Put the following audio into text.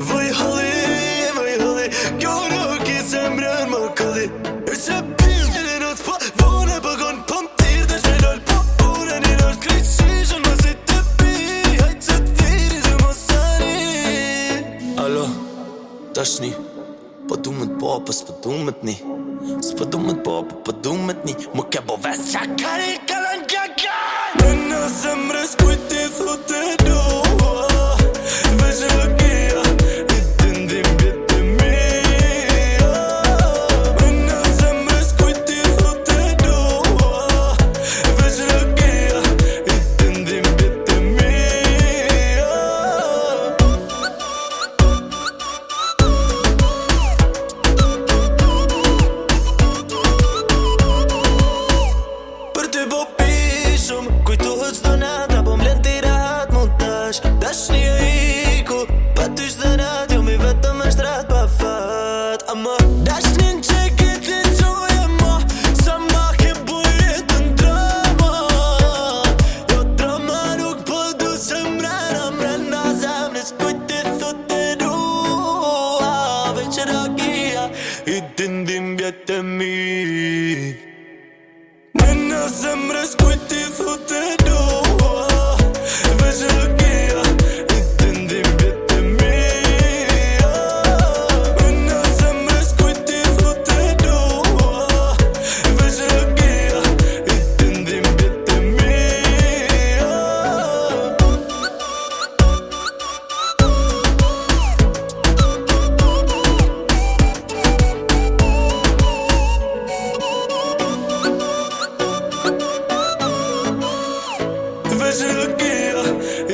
Voj holi, voj holi Kjo nuk i se mërën më këlli E se pinë Gjene rëtë po vone Pëgon pëm po tirë dhe që lëllë po pune Një rëtë kryqë që që si të pi Hajtë që tiri dhe më sëri Alo, tashni Po du me t'po, po s'po du me t'ni S'po du me t'po, po po du t'ni Më kebo ves qakari kalan gëgën Në në zemrë y te invierte en mí. Nena, hembras, cuida. Yeah.